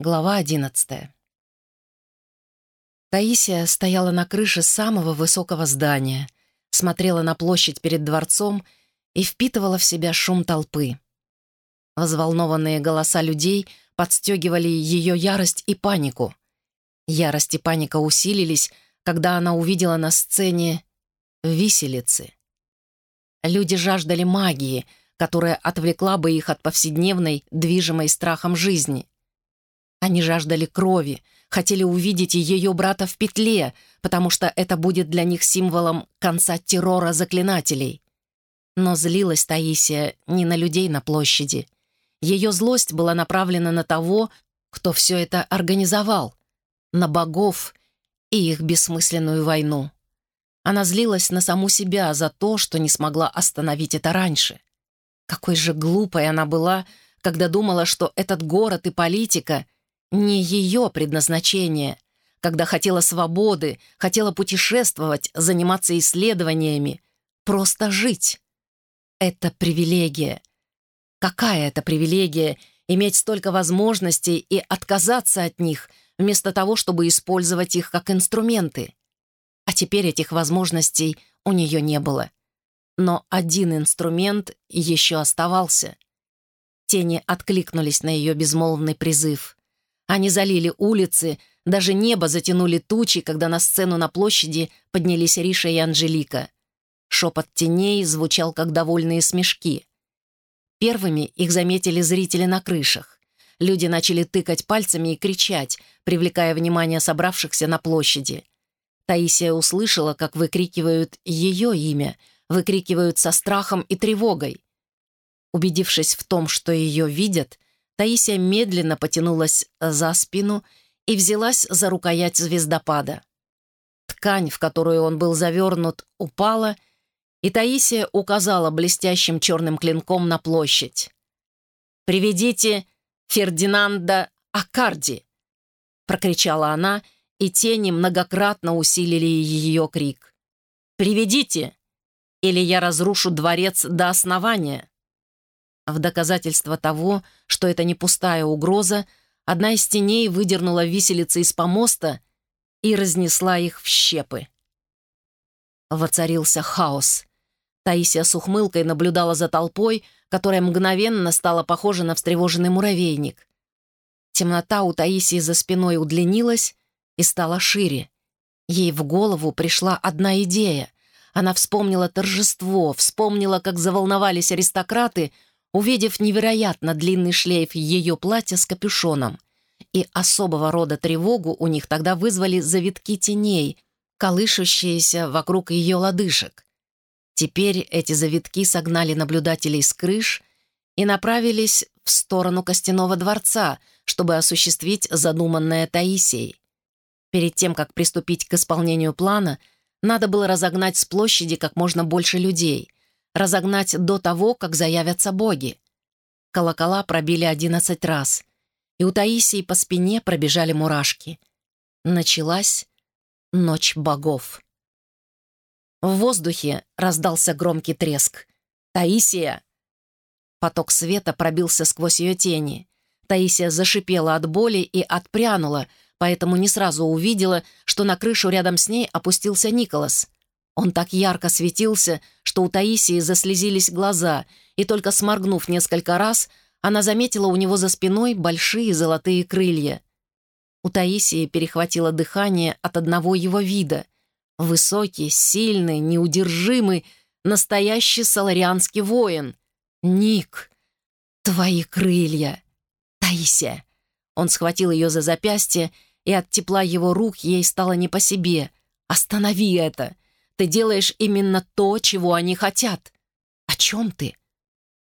Глава одиннадцатая. Таисия стояла на крыше самого высокого здания, смотрела на площадь перед дворцом и впитывала в себя шум толпы. Взволнованные голоса людей подстегивали ее ярость и панику. Ярость и паника усилились, когда она увидела на сцене виселицы. Люди жаждали магии, которая отвлекла бы их от повседневной, движимой страхом жизни — они жаждали крови, хотели увидеть ее брата в петле, потому что это будет для них символом конца террора заклинателей. Но злилась Таисия не на людей на площади. Ее злость была направлена на того, кто все это организовал, на богов и их бессмысленную войну. Она злилась на саму себя за то, что не смогла остановить это раньше. Какой же глупой она была, когда думала, что этот город и политика не ее предназначение, когда хотела свободы, хотела путешествовать, заниматься исследованиями, просто жить. Это привилегия. Какая это привилегия иметь столько возможностей и отказаться от них, вместо того, чтобы использовать их как инструменты? А теперь этих возможностей у нее не было. Но один инструмент еще оставался. Тени откликнулись на ее безмолвный призыв. Они залили улицы, даже небо затянули тучи, когда на сцену на площади поднялись Риша и Анжелика. Шепот теней звучал, как довольные смешки. Первыми их заметили зрители на крышах. Люди начали тыкать пальцами и кричать, привлекая внимание собравшихся на площади. Таисия услышала, как выкрикивают ее имя, выкрикивают со страхом и тревогой. Убедившись в том, что ее видят, Таисия медленно потянулась за спину и взялась за рукоять звездопада. Ткань, в которую он был завернут, упала, и Таисия указала блестящим черным клинком на площадь. «Приведите Фердинанда Аккарди!» — прокричала она, и тени многократно усилили ее крик. «Приведите, или я разрушу дворец до основания!» В доказательство того, что это не пустая угроза, одна из теней выдернула виселицы из помоста и разнесла их в щепы. Воцарился хаос. Таисия с ухмылкой наблюдала за толпой, которая мгновенно стала похожа на встревоженный муравейник. Темнота у Таисии за спиной удлинилась и стала шире. Ей в голову пришла одна идея. Она вспомнила торжество, вспомнила, как заволновались аристократы — увидев невероятно длинный шлейф ее платья с капюшоном. И особого рода тревогу у них тогда вызвали завитки теней, колышущиеся вокруг ее лодыжек. Теперь эти завитки согнали наблюдателей с крыш и направились в сторону Костяного дворца, чтобы осуществить задуманное Таисией. Перед тем, как приступить к исполнению плана, надо было разогнать с площади как можно больше людей разогнать до того, как заявятся боги. Колокола пробили одиннадцать раз, и у Таисии по спине пробежали мурашки. Началась ночь богов. В воздухе раздался громкий треск. «Таисия!» Поток света пробился сквозь ее тени. Таисия зашипела от боли и отпрянула, поэтому не сразу увидела, что на крышу рядом с ней опустился Николас. Он так ярко светился, что у Таисии заслезились глаза, и только сморгнув несколько раз, она заметила у него за спиной большие золотые крылья. У Таисии перехватило дыхание от одного его вида. Высокий, сильный, неудержимый, настоящий саларианский воин. «Ник, твои крылья!» «Таисия!» Он схватил ее за запястье, и от тепла его рук ей стало не по себе. «Останови это!» Ты делаешь именно то, чего они хотят. О чем ты?»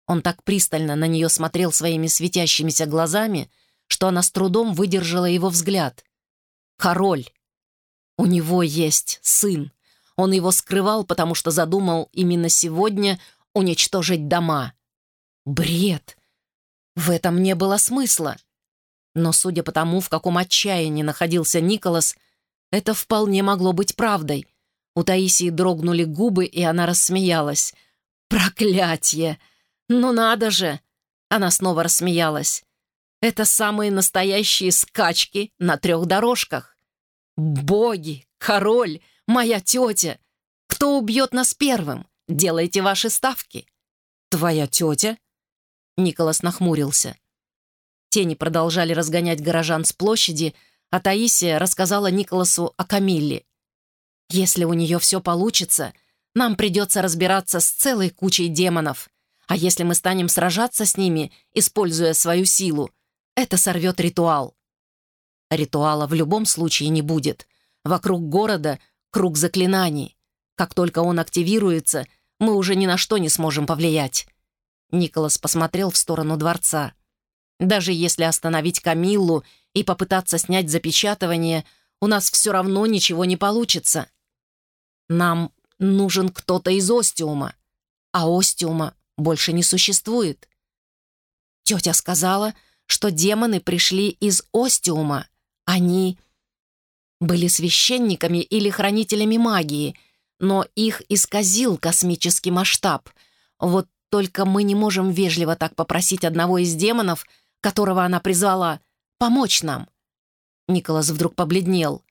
Он так пристально на нее смотрел своими светящимися глазами, что она с трудом выдержала его взгляд. «Король. У него есть сын. Он его скрывал, потому что задумал именно сегодня уничтожить дома. Бред. В этом не было смысла. Но судя по тому, в каком отчаянии находился Николас, это вполне могло быть правдой. У Таисии дрогнули губы, и она рассмеялась. «Проклятье! Ну надо же!» Она снова рассмеялась. Это самые настоящие скачки на трех дорожках. Боги, король, моя тетя. Кто убьет нас первым? Делайте ваши ставки. Твоя тетя? Николас нахмурился. Тени продолжали разгонять горожан с площади, а Таисия рассказала Николасу о Камилле. «Если у нее все получится, нам придется разбираться с целой кучей демонов. А если мы станем сражаться с ними, используя свою силу, это сорвет ритуал». Ритуала в любом случае не будет. Вокруг города круг заклинаний. Как только он активируется, мы уже ни на что не сможем повлиять. Николас посмотрел в сторону дворца. Даже если остановить Камиллу и попытаться снять запечатывание, у нас все равно ничего не получится. Нам нужен кто-то из Остиума, а Остиума больше не существует. Тетя сказала, что демоны пришли из Остиума. Они были священниками или хранителями магии, но их исказил космический масштаб. Вот только мы не можем вежливо так попросить одного из демонов, которого она призвала, помочь нам. Николас вдруг побледнел.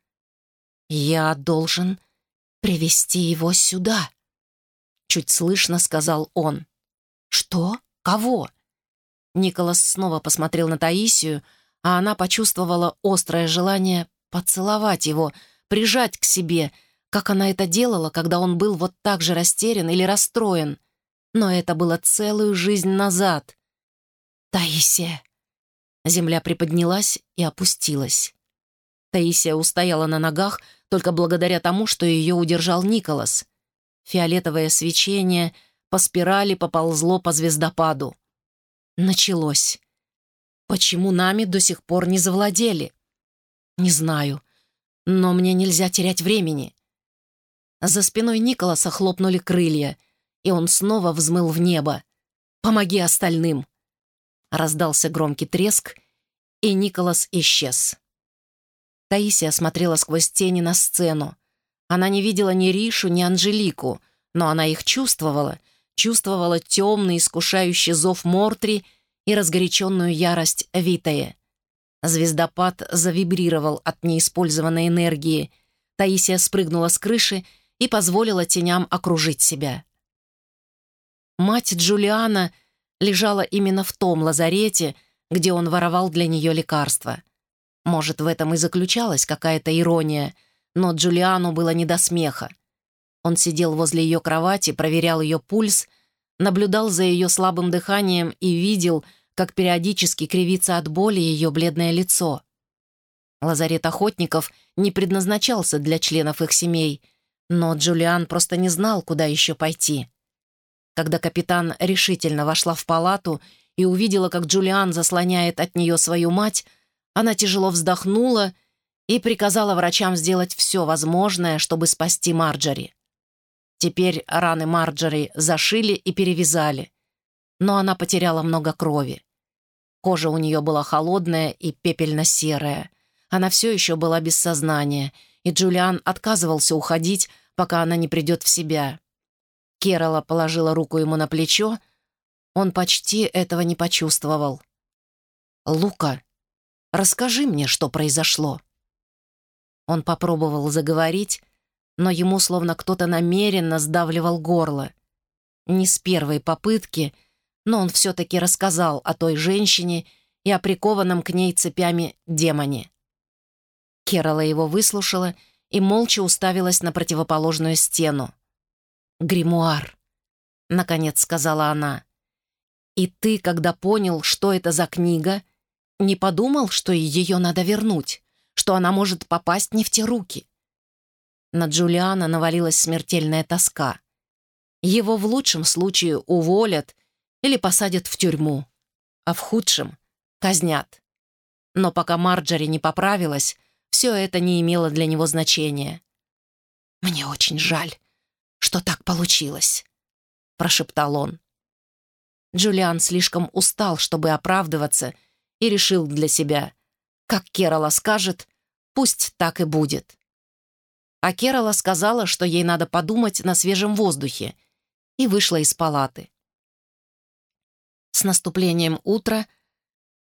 «Я должен привести его сюда», — чуть слышно сказал он. «Что? Кого?» Николас снова посмотрел на Таисию, а она почувствовала острое желание поцеловать его, прижать к себе, как она это делала, когда он был вот так же растерян или расстроен. Но это было целую жизнь назад. «Таисия!» Земля приподнялась и опустилась. Таисия устояла на ногах только благодаря тому, что ее удержал Николас. Фиолетовое свечение по спирали поползло по звездопаду. Началось. Почему нами до сих пор не завладели? Не знаю, но мне нельзя терять времени. За спиной Николаса хлопнули крылья, и он снова взмыл в небо. «Помоги остальным!» Раздался громкий треск, и Николас исчез. Таисия смотрела сквозь тени на сцену. Она не видела ни Ришу, ни Анжелику, но она их чувствовала, чувствовала темный, искушающий зов Мортри и разгоряченную ярость Витая. Звездопад завибрировал от неиспользованной энергии. Таисия спрыгнула с крыши и позволила теням окружить себя. Мать Джулиана лежала именно в том лазарете, где он воровал для нее лекарства. Может, в этом и заключалась какая-то ирония, но Джулиану было не до смеха. Он сидел возле ее кровати, проверял ее пульс, наблюдал за ее слабым дыханием и видел, как периодически кривится от боли ее бледное лицо. Лазарет охотников не предназначался для членов их семей, но Джулиан просто не знал, куда еще пойти. Когда капитан решительно вошла в палату и увидела, как Джулиан заслоняет от нее свою мать, она тяжело вздохнула и приказала врачам сделать все возможное, чтобы спасти Марджори. Теперь раны Марджори зашили и перевязали но она потеряла много крови. Кожа у нее была холодная и пепельно-серая. Она все еще была без сознания, и Джулиан отказывался уходить, пока она не придет в себя. Керола положила руку ему на плечо. Он почти этого не почувствовал. «Лука, расскажи мне, что произошло». Он попробовал заговорить, но ему словно кто-то намеренно сдавливал горло. Не с первой попытки — но он все-таки рассказал о той женщине и о прикованном к ней цепями демоне. Керола его выслушала и молча уставилась на противоположную стену. «Гримуар», — наконец сказала она. «И ты, когда понял, что это за книга, не подумал, что ее надо вернуть, что она может попасть не в те руки?» На Джулиана навалилась смертельная тоска. Его в лучшем случае уволят или посадят в тюрьму, а в худшем — казнят. Но пока Марджори не поправилась, все это не имело для него значения. «Мне очень жаль, что так получилось», — прошептал он. Джулиан слишком устал, чтобы оправдываться, и решил для себя, как Керола скажет, пусть так и будет. А Керола сказала, что ей надо подумать на свежем воздухе, и вышла из палаты. С наступлением утра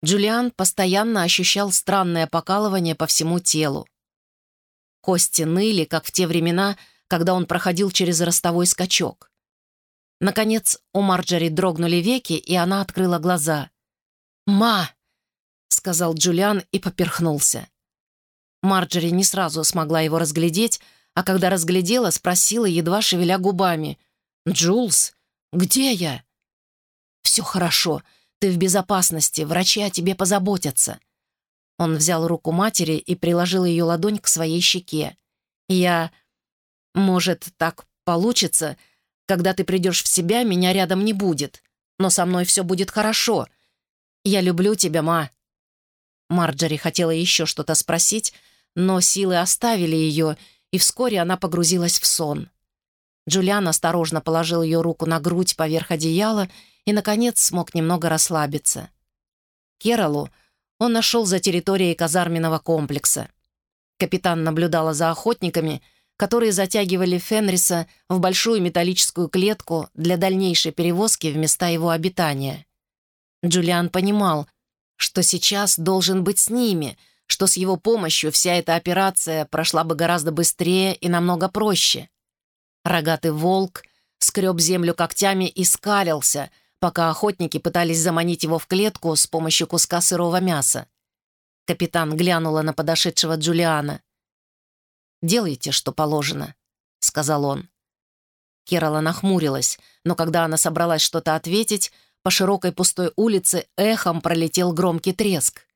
Джулиан постоянно ощущал странное покалывание по всему телу. Кости ныли, как в те времена, когда он проходил через ростовой скачок. Наконец у Марджори дрогнули веки, и она открыла глаза. «Ма!» — сказал Джулиан и поперхнулся. Марджори не сразу смогла его разглядеть, а когда разглядела, спросила, едва шевеля губами. «Джулс, где я?» «Все хорошо. Ты в безопасности. Врачи о тебе позаботятся». Он взял руку матери и приложил ее ладонь к своей щеке. «Я... Может, так получится, когда ты придешь в себя, меня рядом не будет. Но со мной все будет хорошо. Я люблю тебя, ма». Марджори хотела еще что-то спросить, но силы оставили ее, и вскоре она погрузилась в сон. Джулиан осторожно положил ее руку на грудь поверх одеяла и, наконец, смог немного расслабиться. Керолу он нашел за территорией казарменного комплекса. Капитан наблюдала за охотниками, которые затягивали Фенриса в большую металлическую клетку для дальнейшей перевозки в места его обитания. Джулиан понимал, что сейчас должен быть с ними — что с его помощью вся эта операция прошла бы гораздо быстрее и намного проще. Рогатый волк скреб землю когтями и скалился, пока охотники пытались заманить его в клетку с помощью куска сырого мяса. Капитан глянула на подошедшего Джулиана. «Делайте, что положено», — сказал он. Керола нахмурилась, но когда она собралась что-то ответить, по широкой пустой улице эхом пролетел громкий треск.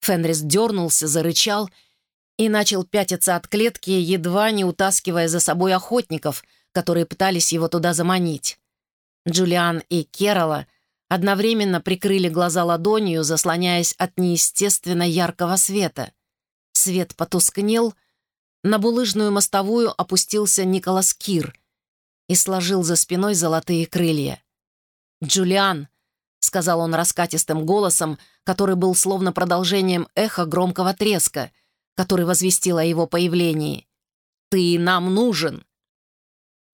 Фенрис дернулся, зарычал и начал пятиться от клетки, едва не утаскивая за собой охотников, которые пытались его туда заманить. Джулиан и Керола одновременно прикрыли глаза ладонью, заслоняясь от неестественно яркого света. Свет потускнел, на булыжную мостовую опустился Николас Кир и сложил за спиной золотые крылья. «Джулиан!» — сказал он раскатистым голосом, который был словно продолжением эха громкого треска, который возвестил о его появлении. «Ты нам нужен!»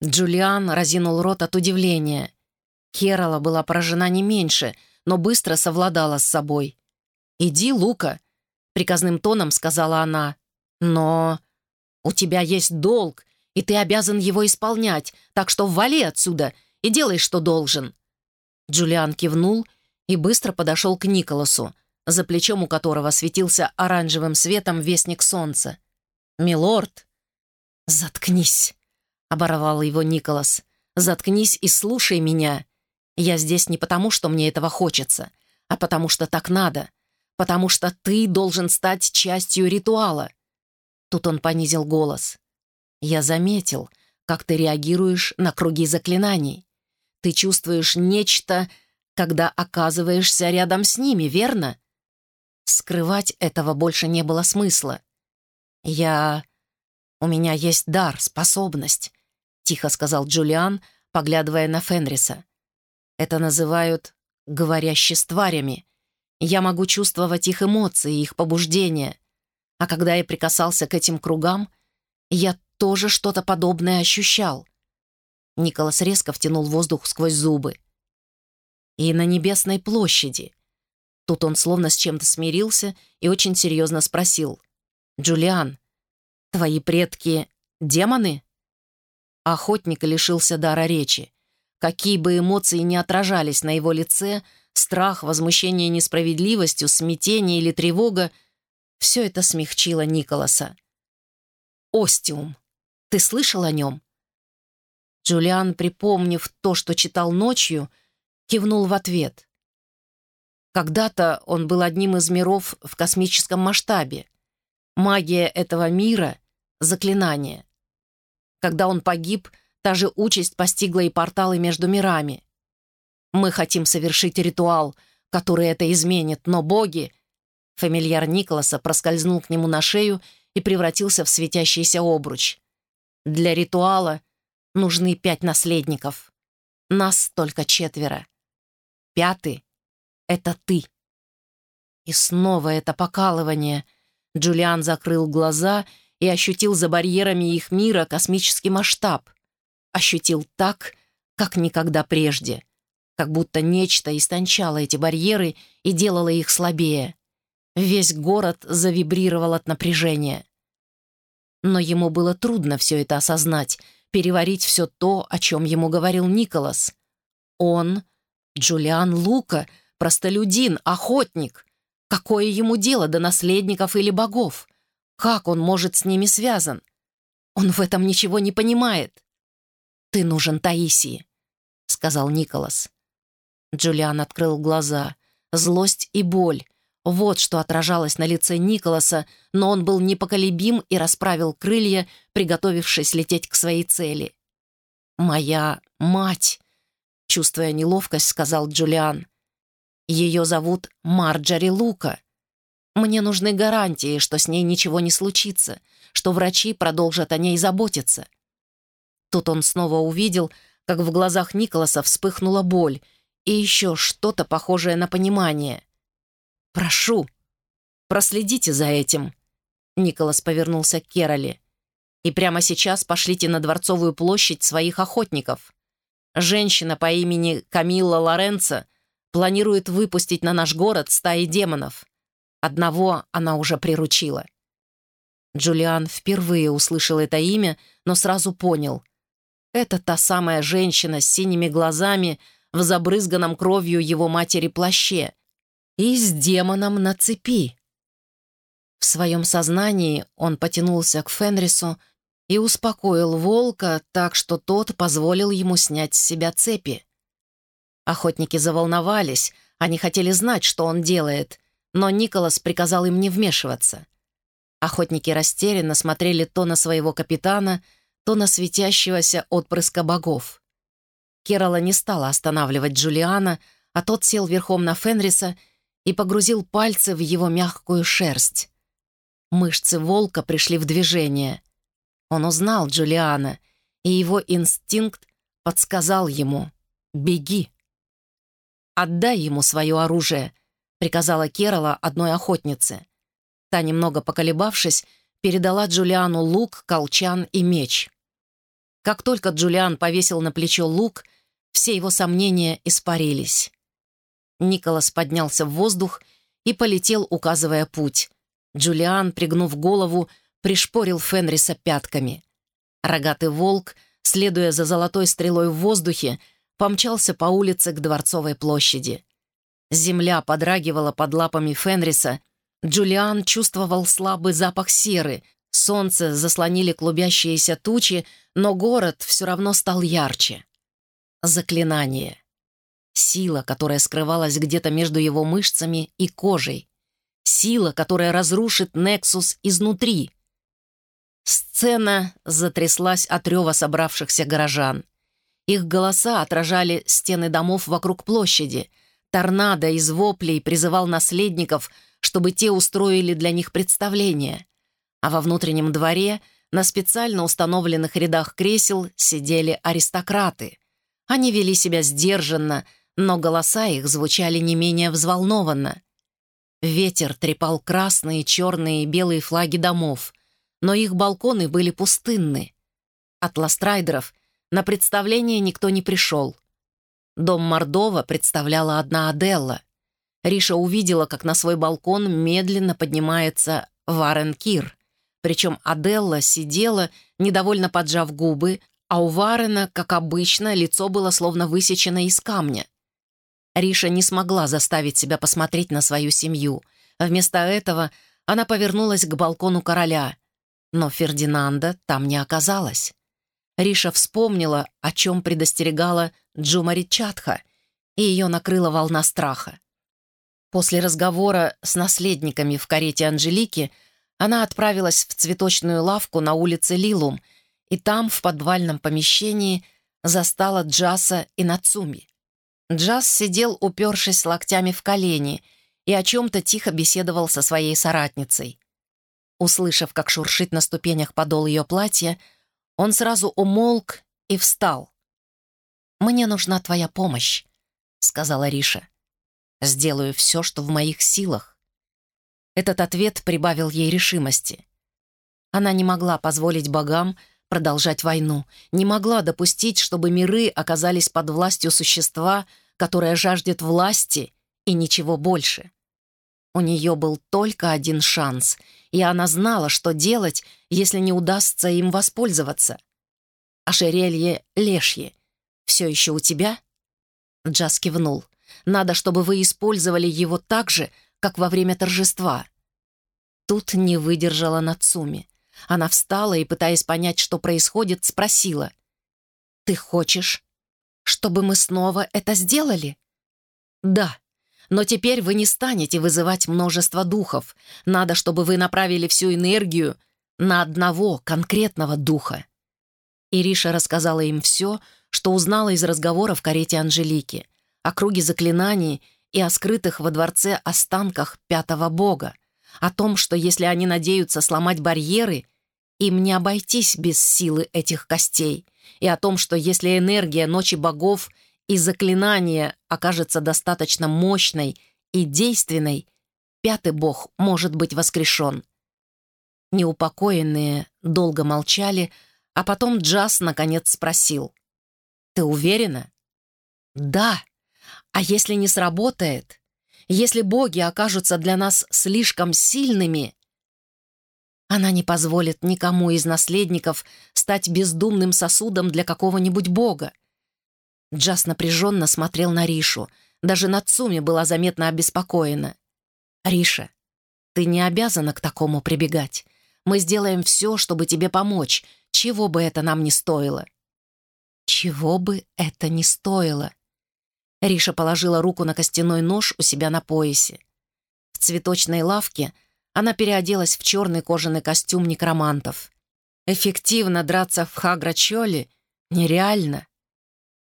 Джулиан разинул рот от удивления. Керола была поражена не меньше, но быстро совладала с собой. «Иди, Лука», — приказным тоном сказала она. «Но у тебя есть долг, и ты обязан его исполнять, так что вали отсюда и делай, что должен». Джулиан кивнул и быстро подошел к Николасу, за плечом у которого светился оранжевым светом вестник солнца. «Милорд!» «Заткнись!» — оборвал его Николас. «Заткнись и слушай меня. Я здесь не потому, что мне этого хочется, а потому что так надо, потому что ты должен стать частью ритуала». Тут он понизил голос. «Я заметил, как ты реагируешь на круги заклинаний. Ты чувствуешь нечто, когда оказываешься рядом с ними, верно? Скрывать этого больше не было смысла. «Я... У меня есть дар, способность», — тихо сказал Джулиан, поглядывая на Фенриса. «Это называют говорящие с тварями. Я могу чувствовать их эмоции, их побуждения. А когда я прикасался к этим кругам, я тоже что-то подобное ощущал. Николас резко втянул воздух сквозь зубы. «И на Небесной площади». Тут он словно с чем-то смирился и очень серьезно спросил. «Джулиан, твои предки — демоны?» Охотник лишился дара речи. Какие бы эмоции ни отражались на его лице, страх, возмущение несправедливостью, смятение или тревога — все это смягчило Николаса. «Остиум, ты слышал о нем?» Джулиан, припомнив то, что читал ночью, кивнул в ответ. Когда-то он был одним из миров в космическом масштабе. Магия этого мира — заклинание. Когда он погиб, та же участь постигла и порталы между мирами. Мы хотим совершить ритуал, который это изменит, но боги... Фамильяр Николаса проскользнул к нему на шею и превратился в светящийся обруч. Для ритуала нужны пять наследников. Нас только четверо. Пятый — это ты. И снова это покалывание. Джулиан закрыл глаза и ощутил за барьерами их мира космический масштаб. Ощутил так, как никогда прежде. как будто нечто истончало эти барьеры и делало их слабее. Весь город завибрировал от напряжения. Но ему было трудно все это осознать, переварить все то, о чем ему говорил Николас. Он, Джулиан Лука, простолюдин, охотник. Какое ему дело до наследников или богов? Как он может с ними связан? Он в этом ничего не понимает. «Ты нужен Таисии», — сказал Николас. Джулиан открыл глаза. Злость и боль. Вот что отражалось на лице Николаса, но он был непоколебим и расправил крылья, приготовившись лететь к своей цели. «Моя мать», — чувствуя неловкость, сказал Джулиан. «Ее зовут Марджори Лука. Мне нужны гарантии, что с ней ничего не случится, что врачи продолжат о ней заботиться». Тут он снова увидел, как в глазах Николаса вспыхнула боль и еще что-то похожее на понимание. «Прошу, проследите за этим», — Николас повернулся к Кероли. «И прямо сейчас пошлите на Дворцовую площадь своих охотников. Женщина по имени Камилла Лоренцо планирует выпустить на наш город стаи демонов. Одного она уже приручила». Джулиан впервые услышал это имя, но сразу понял — это та самая женщина с синими глазами в забрызганном кровью его матери плаще и с демоном на цепи. В своем сознании он потянулся к Фенрису и успокоил волка так, что тот позволил ему снять с себя цепи. Охотники заволновались, они хотели знать, что он делает, но Николас приказал им не вмешиваться. Охотники растерянно смотрели то на своего капитана, то на светящегося отпрыска богов. Керала не стала останавливать Джулиана, а тот сел верхом на Фенриса и погрузил пальцы в его мягкую шерсть. Мышцы волка пришли в движение. Он узнал Джулиана, и его инстинкт подсказал ему «Беги». «Отдай ему свое оружие», — приказала Керала одной охотнице. Та, немного поколебавшись, передала Джулиану лук, колчан и меч. Как только Джулиан повесил на плечо лук, все его сомнения испарились. Николас поднялся в воздух и полетел, указывая путь. Джулиан, пригнув голову, пришпорил Фенриса пятками. Рогатый волк, следуя за золотой стрелой в воздухе, помчался по улице к Дворцовой площади. Земля подрагивала под лапами Фенриса. Джулиан чувствовал слабый запах серы, Солнце заслонили клубящиеся тучи, но город все равно стал ярче. Заклинание. Сила, которая скрывалась где-то между его мышцами и кожей. Сила, которая разрушит Нексус изнутри. Сцена затряслась от рева собравшихся горожан. Их голоса отражали стены домов вокруг площади. Торнадо из воплей призывал наследников, чтобы те устроили для них представление — а во внутреннем дворе на специально установленных рядах кресел сидели аристократы. Они вели себя сдержанно, но голоса их звучали не менее взволнованно. Ветер трепал красные, черные и белые флаги домов, но их балконы были пустынны. От ластрайдеров на представление никто не пришел. Дом Мордова представляла одна Аделла. Риша увидела, как на свой балкон медленно поднимается Варен Кир. Причем Аделла сидела, недовольно поджав губы, а у Варена, как обычно, лицо было словно высечено из камня. Риша не смогла заставить себя посмотреть на свою семью. Вместо этого она повернулась к балкону короля. Но Фердинанда там не оказалось. Риша вспомнила, о чем предостерегала Джумари Чатха, и ее накрыла волна страха. После разговора с наследниками в карете Анжелики — она отправилась в цветочную лавку на улице Лилум, и там, в подвальном помещении, застала Джаса и Нацуми. Джас сидел, упершись локтями в колени, и о чем-то тихо беседовал со своей соратницей. Услышав, как шуршит на ступенях подол ее платья, он сразу умолк и встал. «Мне нужна твоя помощь», — сказала Риша. «Сделаю все, что в моих силах. Этот ответ прибавил ей решимости. Она не могла позволить богам продолжать войну, не могла допустить, чтобы миры оказались под властью существа, которая жаждет власти и ничего больше. У нее был только один шанс, и она знала, что делать, если не удастся им воспользоваться. «Ожерелье Лешье все еще у тебя?» Джаз кивнул. «Надо, чтобы вы использовали его так же, как во время торжества». Тут не выдержала Нацуми. Она встала и, пытаясь понять, что происходит, спросила. «Ты хочешь, чтобы мы снова это сделали?» «Да, но теперь вы не станете вызывать множество духов. Надо, чтобы вы направили всю энергию на одного конкретного духа». Ириша рассказала им все, что узнала из разговора в карете Анжелики, о круге заклинаний и о скрытых во дворце останках пятого бога, о том, что если они надеются сломать барьеры, им не обойтись без силы этих костей, и о том, что если энергия ночи богов и заклинание окажется достаточно мощной и действенной, пятый бог может быть воскрешен. Неупокоенные долго молчали, а потом Джаз наконец спросил. «Ты уверена?» «Да. А если не сработает? Если боги окажутся для нас слишком сильными...» Она не позволит никому из наследников стать бездумным сосудом для какого-нибудь бога. Джаз напряженно смотрел на Ришу. Даже Нацуми была заметно обеспокоена. «Риша, ты не обязана к такому прибегать. Мы сделаем все, чтобы тебе помочь, чего бы это нам ни стоило». «Чего бы это ни стоило?» Риша положила руку на костяной нож у себя на поясе. В цветочной лавке она переоделась в черный кожаный костюм некромантов. Эффективно драться в Хаграчоле нереально.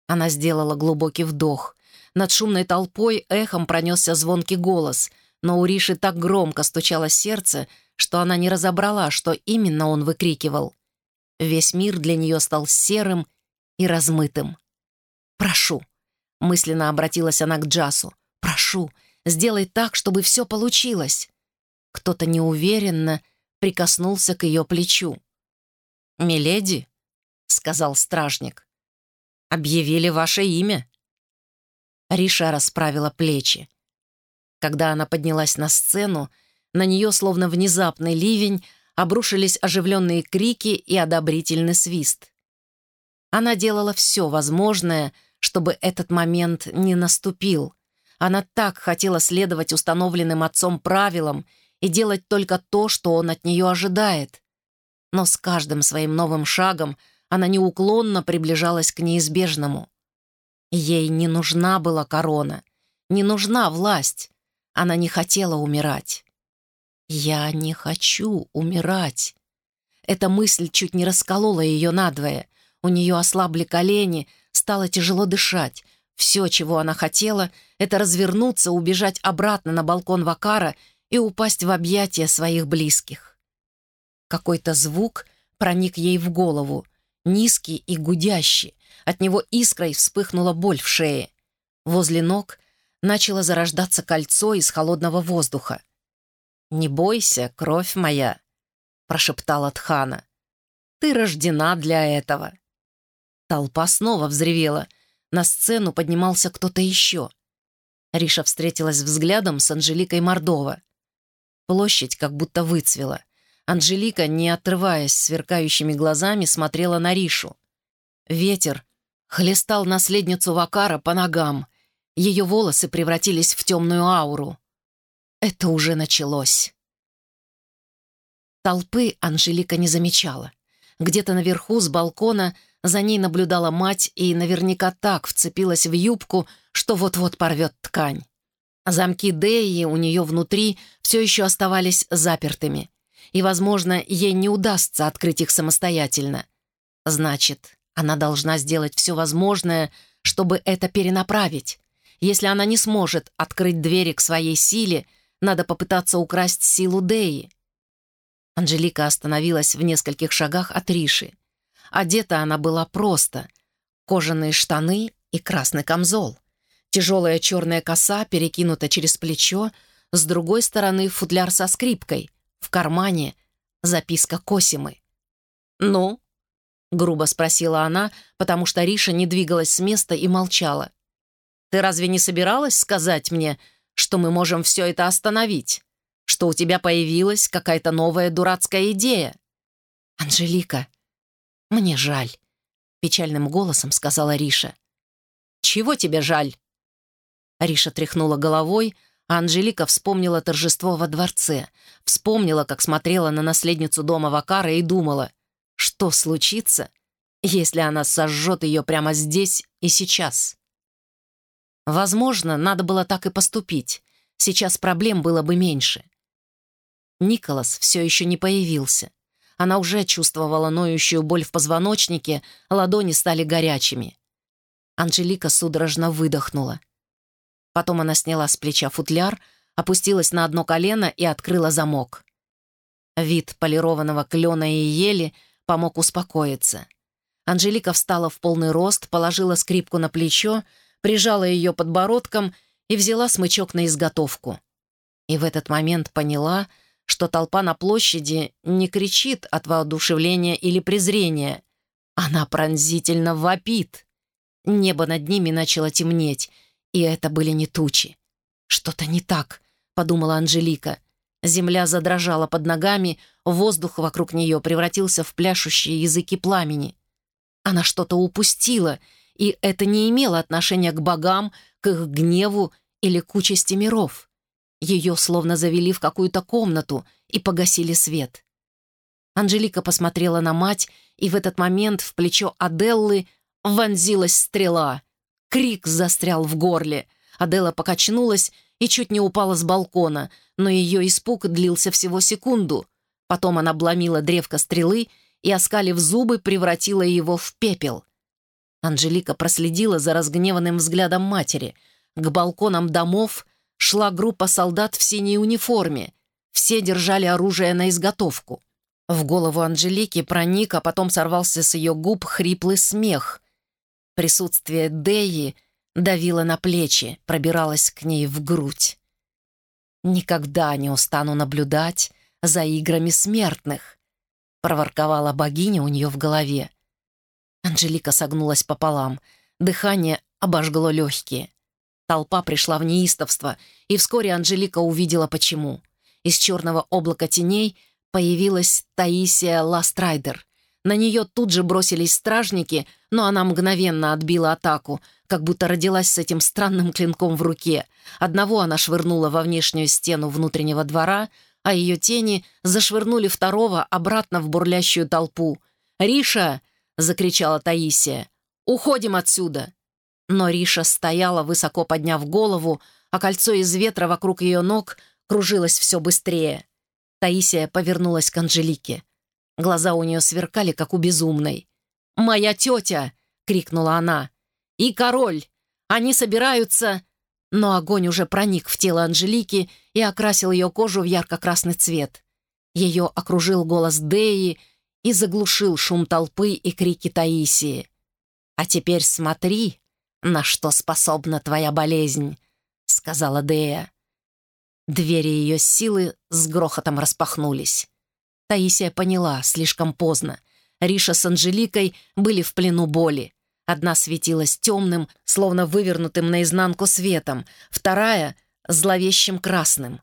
Она сделала глубокий вдох. Над шумной толпой эхом пронесся звонкий голос, но у Риши так громко стучало сердце, что она не разобрала, что именно он выкрикивал. Весь мир для нее стал серым и размытым. «Прошу», — мысленно обратилась она к Джасу, «прошу, сделай так, чтобы все получилось». Кто-то неуверенно прикоснулся к ее плечу. «Миледи», — сказал стражник, объявили ваше имя». Риша расправила плечи. Когда она поднялась на сцену, на нее, словно внезапный ливень, обрушились оживленные крики и одобрительный свист. Она делала все возможное, чтобы этот момент не наступил. Она так хотела следовать установленным отцом правилам и делать только то, что он от нее ожидает. Но с каждым своим новым шагом — она неуклонно приближалась к неизбежному. Ей не нужна была корона, не нужна власть. Она не хотела умирать. «Я не хочу умирать». Эта мысль чуть не расколола ее надвое. У нее ослабли колени, стало тяжело дышать. Все, чего она хотела, это развернуться, убежать обратно на балкон Вакара и упасть в объятия своих близких. Какой-то звук проник ей в голову, низкий и гудящий. От него искрой вспыхнула боль в шее. Возле ног начало зарождаться кольцо из холодного воздуха. «Не бойся, кровь моя», — прошептала Тхана. «Ты рождена для этого». Толпа снова взревела. На сцену поднимался кто-то еще. Риша встретилась взглядом с Анжеликой Мордова. Площадь как будто выцвела. Анжелика, не отрываясь сверкающими глазами, смотрела на Ришу. Ветер хлестал наследницу Вакара по ногам. Ее волосы превратились в темную ауру. Это уже началось. Толпы Анжелика не замечала. Где-то наверху, с балкона, за ней наблюдала мать и наверняка так вцепилась в юбку, что вот-вот порвет ткань. Замки Деи у нее внутри все еще оставались запертыми и, возможно, ей не удастся открыть их самостоятельно. Значит, она должна сделать все возможное, чтобы это перенаправить. Если она не сможет открыть двери к своей силе, надо попытаться украсть силу Деи. Анжелика остановилась в нескольких шагах от Риши. Одета она была просто. Кожаные штаны и красный камзол. Тяжелая черная коса перекинута через плечо, с другой стороны футляр со скрипкой, в кармане записка Косимы. «Ну?» — грубо спросила она, потому что Риша не двигалась с места и молчала. Ты разве не собиралась сказать мне, что мы можем все это остановить? Что у тебя появилась какая-то новая дурацкая идея?» «Анжелика, мне жаль», — печальным голосом сказала Риша. «Чего тебе жаль?» Риша тряхнула головой, а Анжелика вспомнила торжество во дворце, вспомнила, как смотрела на наследницу дома Вакара и думала, что случится, если она сожжет ее прямо здесь и сейчас. Возможно, надо было так и поступить. Сейчас проблем было бы меньше. Николас все еще не появился. Она уже чувствовала ноющую боль в позвоночнике, ладони стали горячими. Анжелика судорожно выдохнула. Потом она сняла с плеча футляр, опустилась на одно колено и открыла замок. Вид полированного клена и ели помог успокоиться. Анжелика встала в полный рост, положила скрипку на плечо, прижала ее подбородком и взяла смычок на изготовку. И в этот момент поняла, что толпа на площади не кричит от воодушевления или презрения. Она пронзительно вопит. Небо над ними начало темнеть, и это были не тучи. «Что-то не так», — подумала Анжелика. Земля задрожала под ногами, воздух вокруг нее превратился в пляшущие языки пламени. Она что-то упустила, и это не имело отношения к богам, к их гневу или к участи миров. Ее словно завели в какую-то комнату и погасили свет. Анжелика посмотрела на мать, и в этот момент в плечо Аделлы вонзилась стрела. Крик застрял в горле. Аделла покачнулась и чуть не упала с балкона, но ее испуг длился всего секунду. Потом она обломила древко стрелы и, оскалив зубы, превратила его в пепел. Анжелика проследила за разгневанным взглядом матери. К балконам домов шла группа солдат в синей униформе. Все держали оружие на изготовку. В голову Анжелики проник, а потом сорвался с ее губ хриплый смех. Присутствие Деи давило на плечи, пробиралось к ней в грудь. «Никогда не устану наблюдать за играми смертных», проворковала богиня у нее в голове. Анжелика согнулась пополам. Дыхание обожгло легкие. Толпа пришла в неистовство, и вскоре Анжелика увидела почему. Из черного облака теней появилась Таисия Ластрайдер. На нее тут же бросились стражники, но она мгновенно отбила атаку, как будто родилась с этим странным клинком в руке. Одного она швырнула во внешнюю стену внутреннего двора, а ее тени зашвырнули второго обратно в бурлящую толпу. «Риша!» — закричала Таисия. «Уходим отсюда!» Но Риша стояла, высоко подняв голову, а кольцо из ветра вокруг ее ног кружилось все быстрее. Таисия повернулась к Анжелике. Глаза у нее сверкали, как у безумной. «Моя тетя!» — крикнула она. «И король! Они собираются...» Но огонь уже проник в тело Анжелики и окрасил ее кожу в ярко-красный цвет. Ее окружил голос Деи и заглушил шум толпы и крики Таисии. «А теперь смотри, на что способна твоя болезнь», — сказала Дея. Двери ее силы с грохотом распахнулись. Таисия поняла слишком поздно. Риша с Анжеликой были в плену боли. Одна светилась темным, словно вывернутым наизнанку светом, вторая — зловещим красным.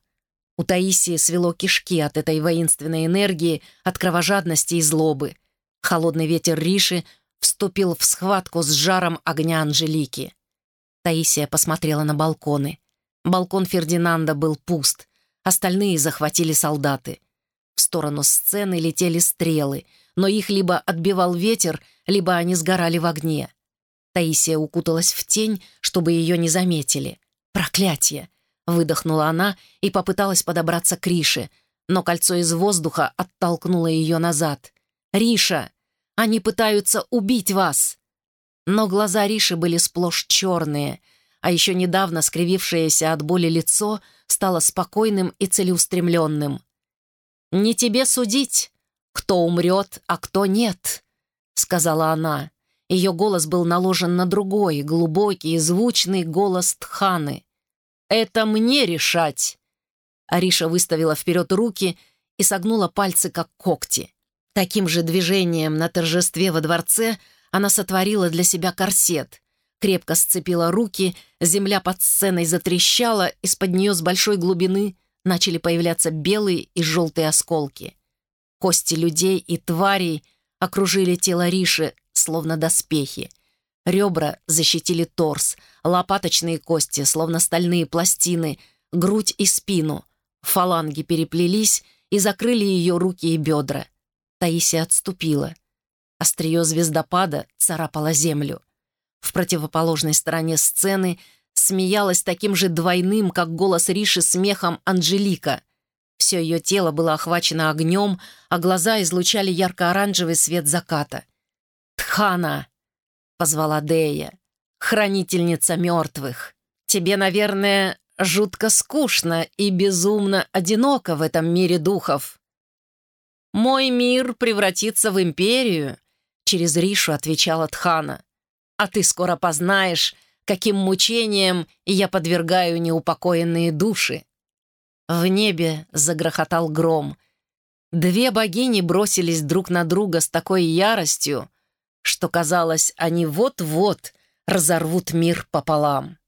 У Таисии свело кишки от этой воинственной энергии, от кровожадности и злобы. Холодный ветер Риши вступил в схватку с жаром огня Анжелики. Таисия посмотрела на балконы. Балкон Фердинанда был пуст, остальные захватили солдаты. В сторону сцены летели стрелы — но их либо отбивал ветер, либо они сгорали в огне. Таисия укуталась в тень, чтобы ее не заметили. «Проклятие!» — выдохнула она и попыталась подобраться к Рише, но кольцо из воздуха оттолкнуло ее назад. «Риша! Они пытаются убить вас!» Но глаза Риши были сплошь черные, а еще недавно скривившееся от боли лицо стало спокойным и целеустремленным. «Не тебе судить!» «Кто умрет, а кто нет», — сказала она. Ее голос был наложен на другой, глубокий звучный голос Тханы. «Это мне решать!» Ариша выставила вперед руки и согнула пальцы, как когти. Таким же движением на торжестве во дворце она сотворила для себя корсет. крепко сцепила руки, земля под сценой затрещала, из-под нее с большой глубины начали появляться белые и желтые осколки. Кости людей и тварей окружили тело Риши, словно доспехи. Ребра защитили торс, лопаточные кости, словно стальные пластины, грудь и спину. Фаланги переплелись и закрыли ее руки и бедра. Таисия отступила. Острие звездопада царапало землю. В противоположной стороне сцены смеялась таким же двойным, как голос Риши, смехом Анжелика. Все ее тело было охвачено огнем, а глаза излучали ярко-оранжевый свет заката. «Тхана!» — позвала Дея. «Хранительница мертвых! Тебе, наверное, жутко скучно и безумно одиноко в этом мире духов!» «Мой мир превратится в империю», — через Ришу отвечала Тхана а ты скоро познаешь, каким мучением я подвергаю неупокоенные души». В небе загрохотал гром. Две богини бросились друг на друга с такой яростью, что, казалось, они вот-вот разорвут мир пополам.